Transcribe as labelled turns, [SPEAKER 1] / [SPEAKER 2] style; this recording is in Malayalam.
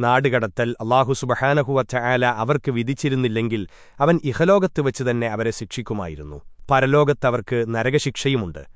[SPEAKER 1] നാടുകടത്തൽ അള്ളാഹു സുബഹാനഹുവറ്റ ആല അവർക്ക് വിധിച്ചിരുന്നില്ലെങ്കിൽ അവൻ ഇഹലോകത്ത് വെച്ച് തന്നെ അവരെ ശിക്ഷിക്കുമായിരുന്നു. പരലോകത്തവർക്ക് നരകശിക്ഷയുമുണ്ട്.